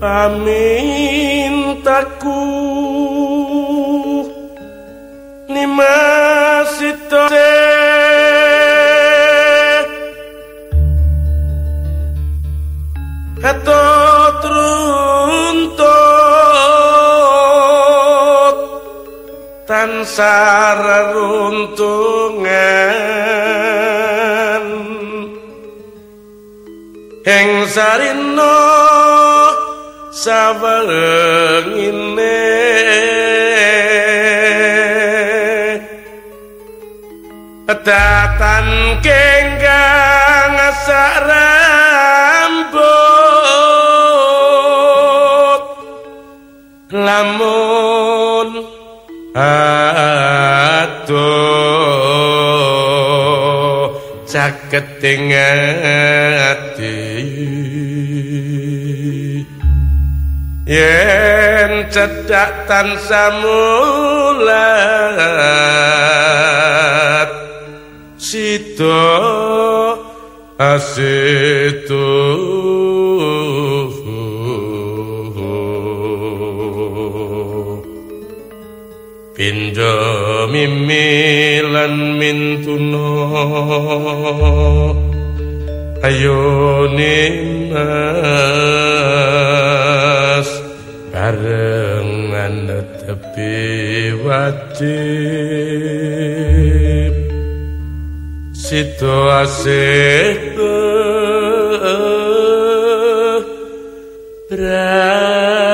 pamintaku nimasito Hato truntut tansar runtungan ing sarino sabarengine Datan kenggang sarambut lamun atuh caketing ati yen cedak tansah mulat sito asitu Pindo mimilan mintuno Ayo nimas barengan tepi wajib. Situasi berada